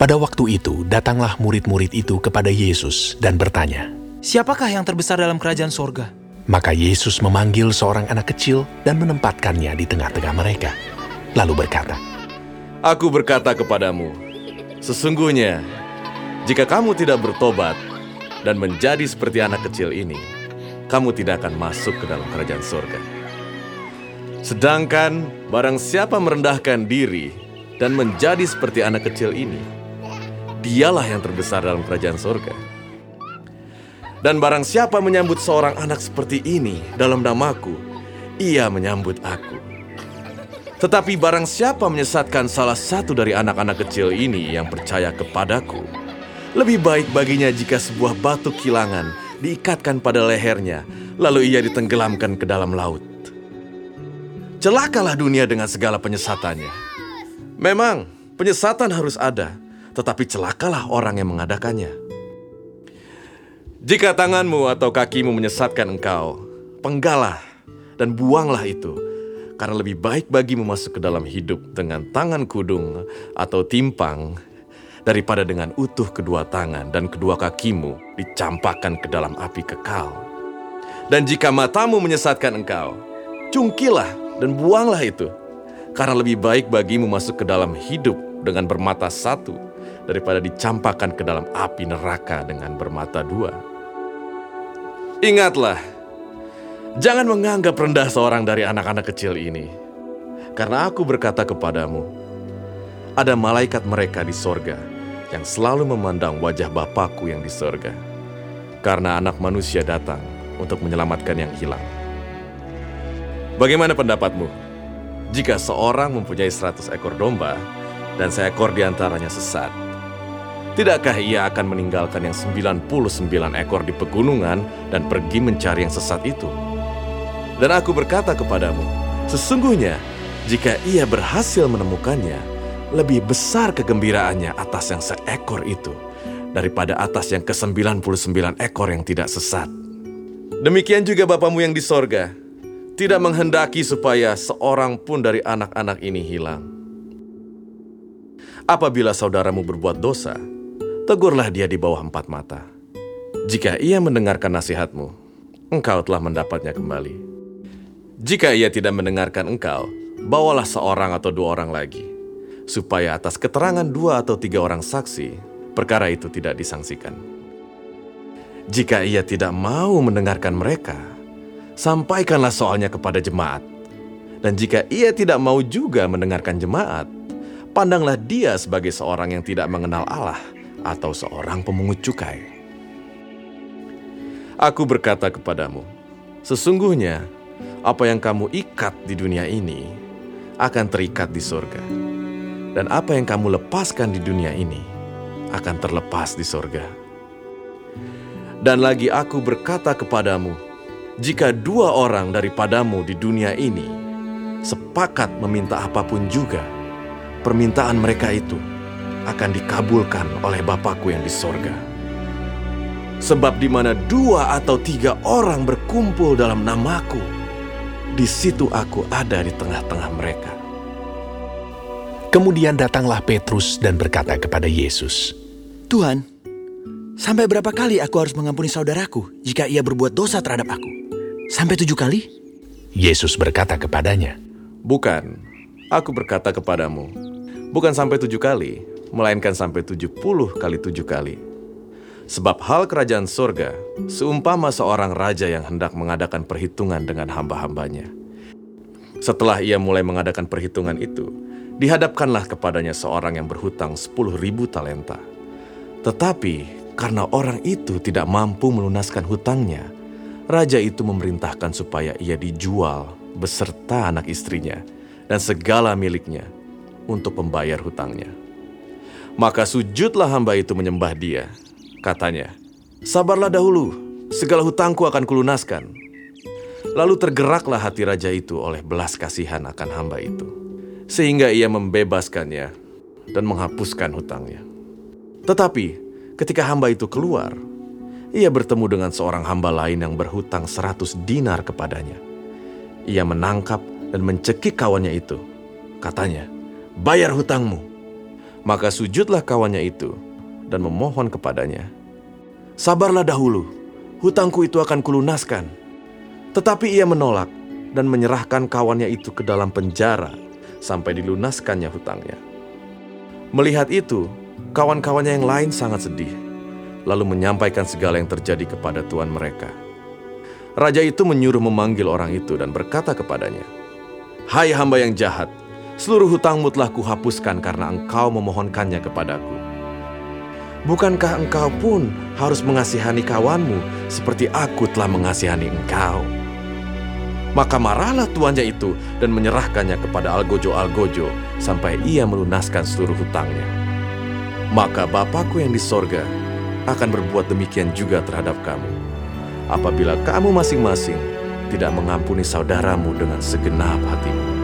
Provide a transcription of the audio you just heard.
Pada waktu itu, datanglah murid-murid itu kepada Yesus dan bertanya. Siapakah yang terbesar dalam kerajaan sorga? Maka Yesus memanggil seorang anak kecil dan menempatkannya di tengah-tengah mereka. Lalu berkata, Aku berkata kepadamu, sesungguhnya jika kamu tidak bertobat dan menjadi seperti anak kecil ini, kamu tidak akan masuk ke dalam kerajaan sorga. Sedangkan barang siapa merendahkan diri dan menjadi seperti anak kecil ini, dialah yang terbesar dalam kerajaan sorga. Dan barang siapa menyambut seorang anak seperti ini dalam namaku, ia menyambut aku. Tetapi barang siapa menyesatkan salah satu dari anak-anak kecil ini yang percaya kepadaku, lebih baik baginya jika sebuah batu kilangan diikatkan pada lehernya, lalu ia ditenggelamkan ke dalam laut. Celakalah dunia dengan segala penyesatannya. Memang, penyesatan harus ada, tetapi celakalah orang yang mengadakannya. Jika tanganmu atau kakimu menyesatkan engkau, penggalah dan buanglah itu, karena lebih baik bagimu masuk ke dalam hidup dengan tangan kudung atau timpang daripada dengan utuh kedua tangan dan kedua kakimu dicampakkan ke dalam api kekal. Dan jika matamu menyesatkan engkau, cungkilah dan buanglah itu, karena lebih baik bagimu masuk ke dalam hidup dengan bermata satu daripada dicampakkan ke dalam api neraka dengan bermata dua. Ingatlah, jangan menganggap rendah seorang dari anak-anak kecil ini, karena aku berkata kepadamu, ada malaikat mereka di sorga yang selalu memandang wajah Bapakku yang di sorga, karena anak manusia datang untuk menyelamatkan yang hilang. Bagaimana pendapatmu? Jika seorang mempunyai seratus ekor domba dan seekor di antaranya sesat, Tidakkah ia akan meninggalkan yang 99 ekor di pegunungan dan pergi mencari yang sesat itu? Dan aku berkata kepadamu, sesungguhnya jika ia berhasil menemukannya, lebih besar kegembiraannya atas yang seekor itu daripada atas yang ke-99 ekor yang tidak sesat. Demikian juga Bapamu yang di sorga, tidak menghendaki supaya seorang pun dari anak-anak ini hilang. Apabila saudaramu berbuat dosa, tegurlah dia di bawah empat mata. Jika ia mendengarkan nasihatmu, engkau telah mendapatnya kembali. Jika ia tidak mendengarkan engkau, bawalah seorang atau dua orang lagi, supaya atas keterangan dua atau tiga orang saksi, perkara itu tidak disangsikan. Jika ia tidak mau mendengarkan mereka, sampaikanlah soalnya kepada jemaat. Dan jika ia tidak mau juga mendengarkan jemaat, pandanglah dia sebagai seorang yang tidak mengenal Allah atau seorang pemungut cukai. Aku berkata kepadamu, sesungguhnya apa yang kamu ikat di dunia ini akan terikat di sorga. Dan apa yang kamu lepaskan di dunia ini akan terlepas di sorga. Dan lagi aku berkata kepadamu, jika dua orang daripadamu di dunia ini sepakat meminta apa pun juga, permintaan mereka itu akan dikabulkan oleh Bapakku yang di sorga. Sebab di mana dua atau tiga orang berkumpul dalam namaku, di situ aku ada di tengah-tengah mereka. Kemudian datanglah Petrus dan berkata kepada Yesus, Tuhan, sampai berapa kali aku harus mengampuni saudaraku jika ia berbuat dosa terhadap aku? Sampai tujuh kali? Yesus berkata kepadanya, Bukan, aku berkata kepadamu, bukan sampai tujuh kali, melainkan sampai tujuh puluh kali tujuh kali. Sebab hal kerajaan sorga seumpama seorang raja yang hendak mengadakan perhitungan dengan hamba-hambanya. Setelah ia mulai mengadakan perhitungan itu, dihadapkanlah kepadanya seorang yang berhutang sepuluh ribu talenta. Tetapi karena orang itu tidak mampu melunaskan hutangnya, raja itu memerintahkan supaya ia dijual beserta anak istrinya dan segala miliknya untuk membayar hutangnya. Maka sujudlah hamba itu menyembah dia. Katanya, sabarlah dahulu, segala hutangku akan kulunaskan. Lalu tergeraklah hati raja itu oleh belas kasihan akan hamba itu. Sehingga ia membebaskannya dan menghapuskan hutangnya. Tetapi ketika hamba itu keluar, ia bertemu dengan seorang hamba lain yang berhutang seratus dinar kepadanya. Ia menangkap dan mencekik kawannya itu. Katanya, bayar hutangmu. Maka sujudlah kawannya itu dan memohon kepadanya, Sabarlah dahulu, hutangku itu akan kulunaskan. Tetapi ia menolak dan menyerahkan kawannya itu ke dalam penjara sampai dilunaskannya hutangnya. Melihat itu, kawan-kawannya yang lain sangat sedih, lalu menyampaikan segala yang terjadi kepada tuan mereka. Raja itu menyuruh memanggil orang itu dan berkata kepadanya, Hai hamba yang jahat, seluruh hutangmu telah kuhapuskan karena engkau memohonkannya kepadaku. Bukankah engkau pun harus mengasihani kawanmu seperti aku telah mengasihani engkau? Maka marahlah tuannya itu dan menyerahkannya kepada Algojo-Algojo sampai ia melunaskan seluruh hutangnya. Maka Bapakku yang di sorga akan berbuat demikian juga terhadap kamu. Apabila kamu masing-masing tidak mengampuni saudaramu dengan segenap hatimu.